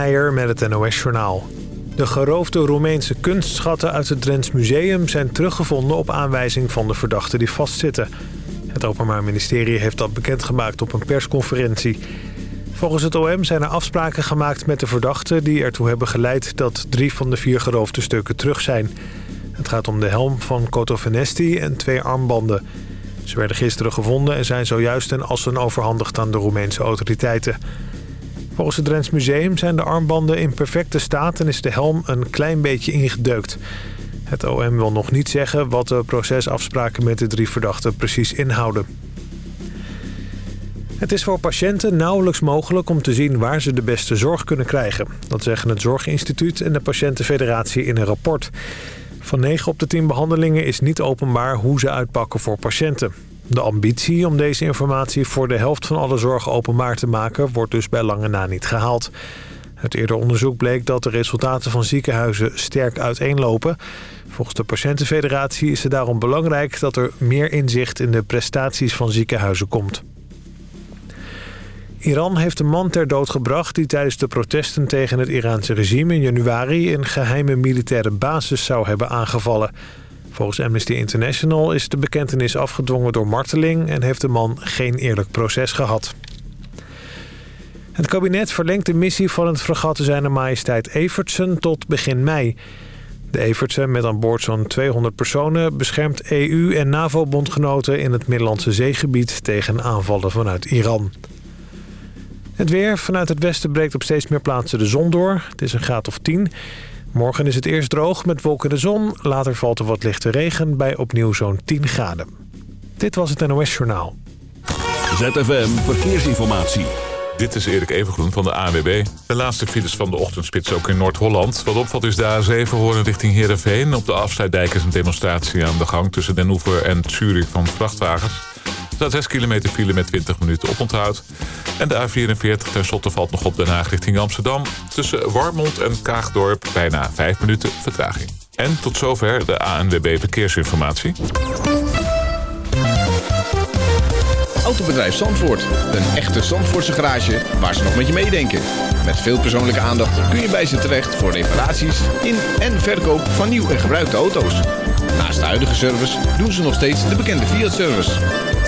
Meijer met het NOS-journaal. De geroofde Roemeense kunstschatten uit het Drents Museum... zijn teruggevonden op aanwijzing van de verdachten die vastzitten. Het Openbaar Ministerie heeft dat bekendgemaakt op een persconferentie. Volgens het OM zijn er afspraken gemaakt met de verdachten... die ertoe hebben geleid dat drie van de vier geroofde stukken terug zijn. Het gaat om de helm van Koto Venesti en twee armbanden. Ze werden gisteren gevonden en zijn zojuist en assen overhandigd aan de Roemeense autoriteiten... Volgens het Drents Museum zijn de armbanden in perfecte staat en is de helm een klein beetje ingedeukt. Het OM wil nog niet zeggen wat de procesafspraken met de drie verdachten precies inhouden. Het is voor patiënten nauwelijks mogelijk om te zien waar ze de beste zorg kunnen krijgen. Dat zeggen het Zorginstituut en de Patiëntenfederatie in een rapport. Van 9 op de 10 behandelingen is niet openbaar hoe ze uitpakken voor patiënten. De ambitie om deze informatie voor de helft van alle zorg openbaar te maken... wordt dus bij lange na niet gehaald. Het eerder onderzoek bleek dat de resultaten van ziekenhuizen sterk uiteenlopen. Volgens de Patiëntenfederatie is het daarom belangrijk... dat er meer inzicht in de prestaties van ziekenhuizen komt. Iran heeft een man ter dood gebracht die tijdens de protesten tegen het Iraanse regime in januari een geheime militaire basis zou hebben aangevallen. Volgens Amnesty International is de bekentenis afgedwongen door marteling... en heeft de man geen eerlijk proces gehad. Het kabinet verlengt de missie van het fregat Zijne Majesteit Evertsen tot begin mei. De Evertsen, met aan boord zo'n 200 personen... beschermt EU- en NAVO-bondgenoten in het Middellandse zeegebied... tegen aanvallen vanuit Iran. Het weer. Vanuit het westen breekt op steeds meer plaatsen de zon door. Het is een graad of 10. Morgen is het eerst droog met wolken de zon. Later valt er wat lichte regen bij opnieuw zo'n 10 graden. Dit was het NOS Journaal. ZFM Verkeersinformatie. Dit is Erik Evengroen van de ANWB. De laatste files van de ochtendspits ook in Noord-Holland. Wat opvalt is de A7 horen richting Heerenveen. Op de afsluitdijk is een demonstratie aan de gang... tussen Den Oever en Zurich van vrachtwagens. Staat 6 kilometer file met 20 minuten oponthoud. En de A44 tenslotte valt nog op Den Haag richting Amsterdam. Tussen Warmond en Kaagdorp bijna 5 minuten vertraging. En tot zover de ANWB Verkeersinformatie. Autobedrijf Zandvoort. Een echte Zandvoortse garage waar ze nog met je meedenken. Met veel persoonlijke aandacht kun je bij ze terecht voor reparaties in en verkoop van nieuw en gebruikte auto's. Naast de huidige service doen ze nog steeds de bekende Fiat-service.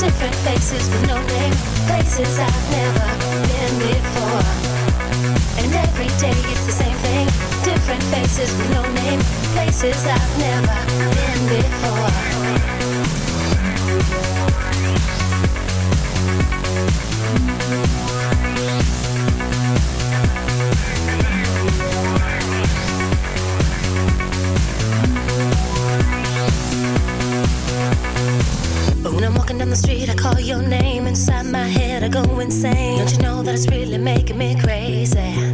Different faces with no name. Places I've never been before. And every day it's the same thing. Different faces with no name. Places I've never been before. When I'm walking down the street, I call your name. Inside my head, I go insane. Don't you know that it's really making me crazy?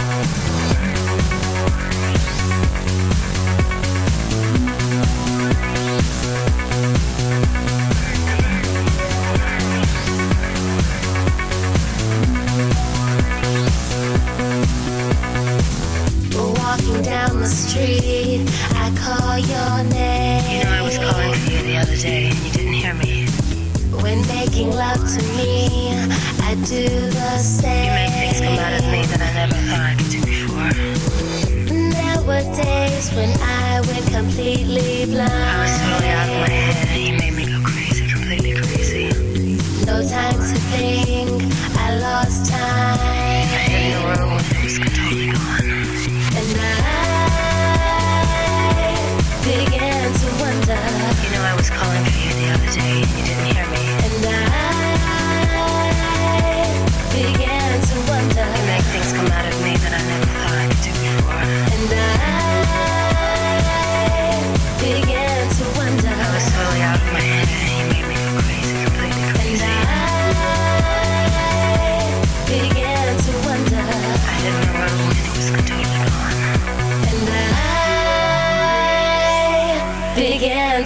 Call your name. You know I was calling for you the other day and you didn't hear me. When making love to me, I do the same. You make things come out of me that I never thought I could do before. There were days when I went completely blind. I was totally out of my head and you made me go crazy, completely crazy. No time to think, I lost time. I in a room when it was was calling for you the other day you didn't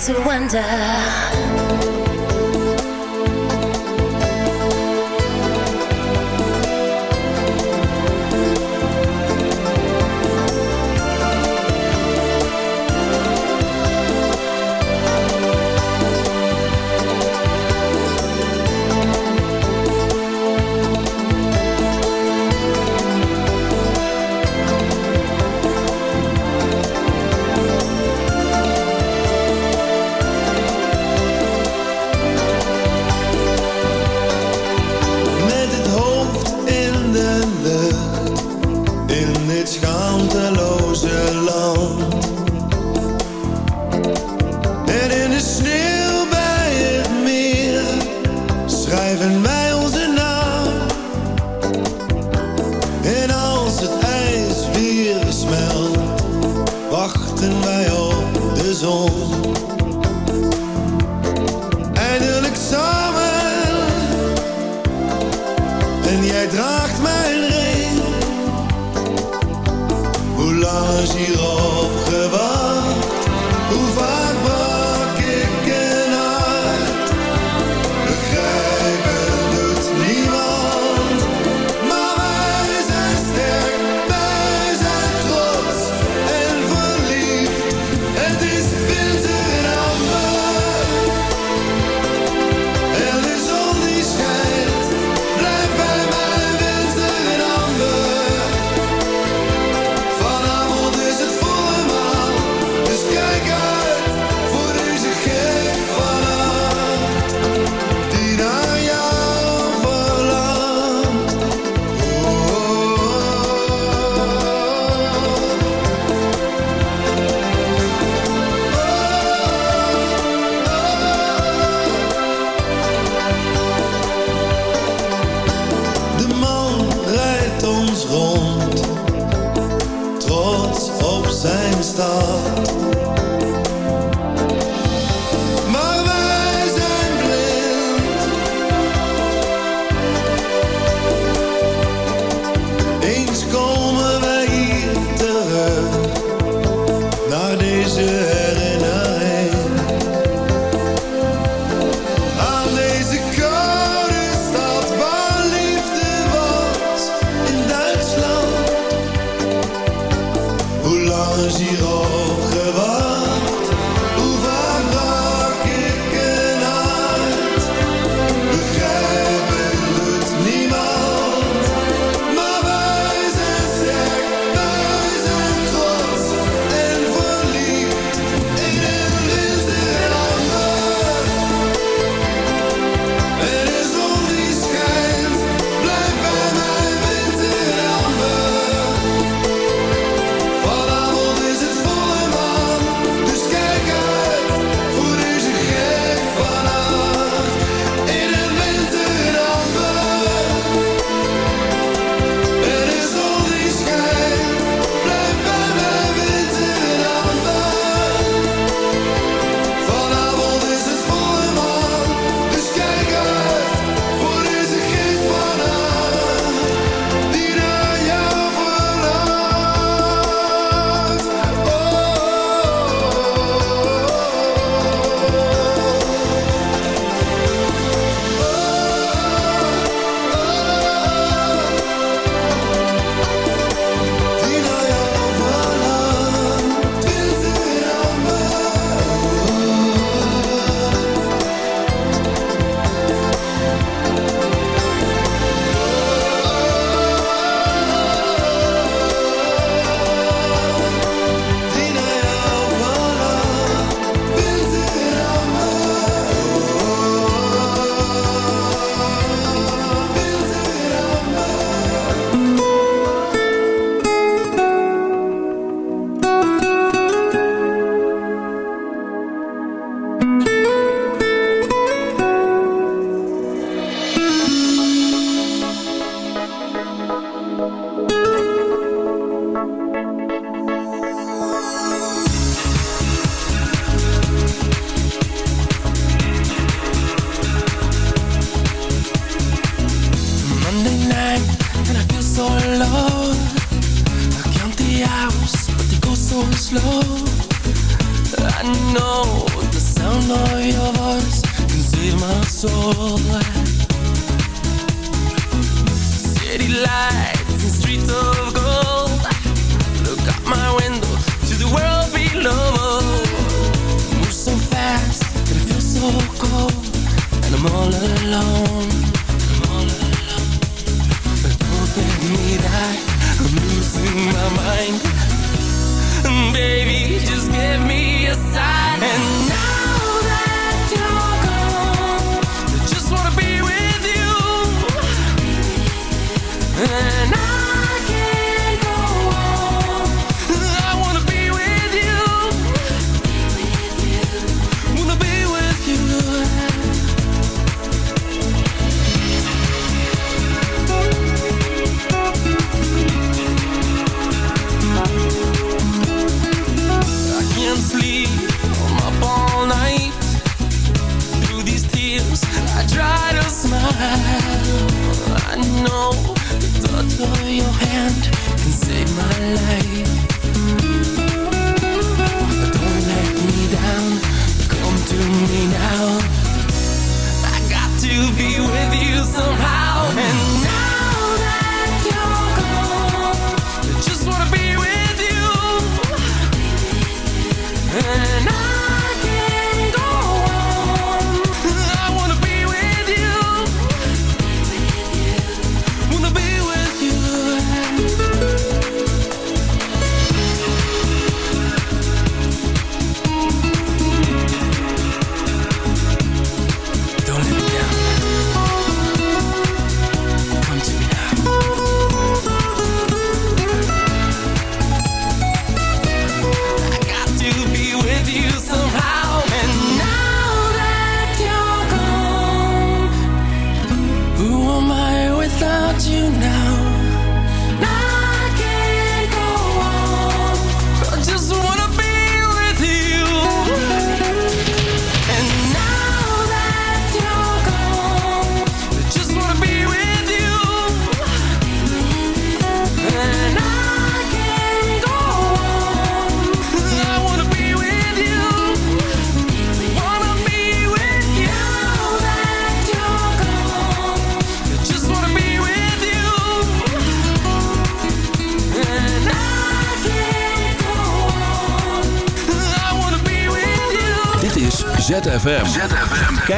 to wonder.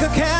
Like a castle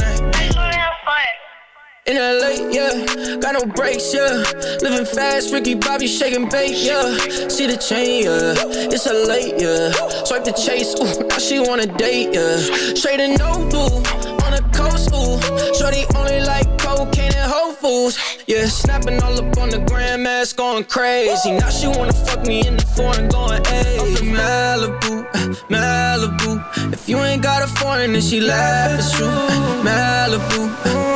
In LA, yeah, got no brakes, yeah. Living fast, Ricky Bobby shaking bait, yeah. See the chain, yeah. It's a late, yeah. Swipe the chase, ooh, now she wanna date, yeah. Straight and no blue, on the coast, ooh. Shorty only like cocaine and Whole Foods, yeah. Snapping all up on the grandmas, going crazy. Now she wanna fuck me in the foreign, going, hey. Malibu, Malibu. If you ain't got a foreign, then she laugh, it's true. Malibu,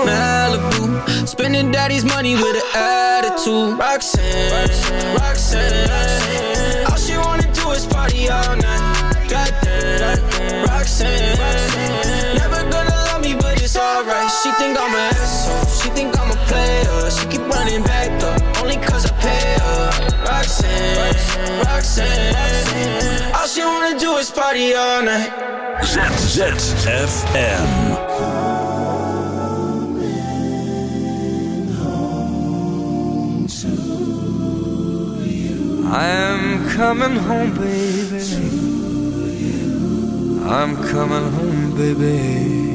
Malibu. Spending daddy's money with an attitude. Roxanne, Roxanne. All she wanna do is party all night. Goddamn, Roxanne. Never gonna love me, but it's alright. She think I'm an asshole. She think I'm a player. She keep running back Roxanne, Roxanne. All she wanna do is party all night. ZZFM. I'm coming home, baby. I'm coming home, baby.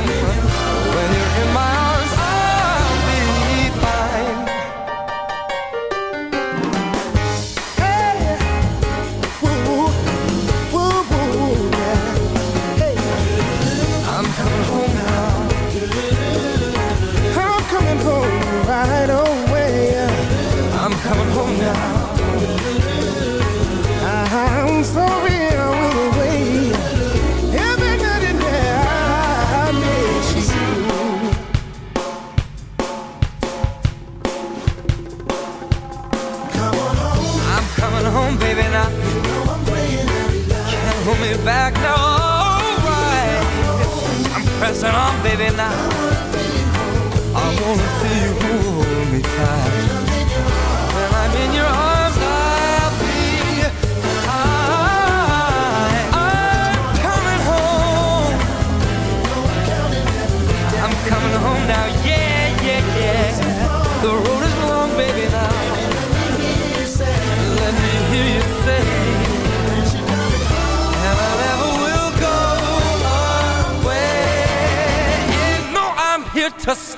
On,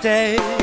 Yeah,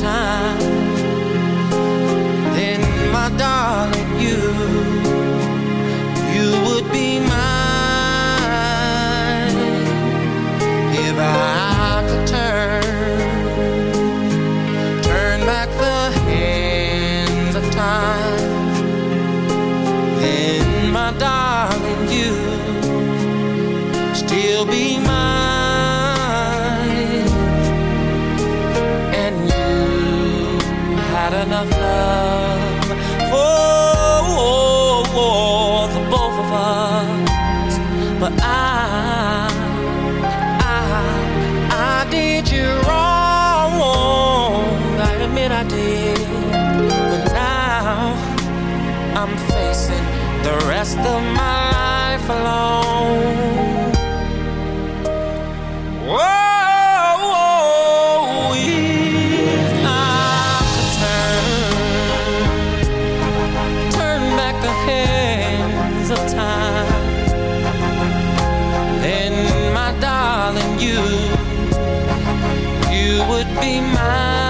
Time, then my darling, you, would be mine.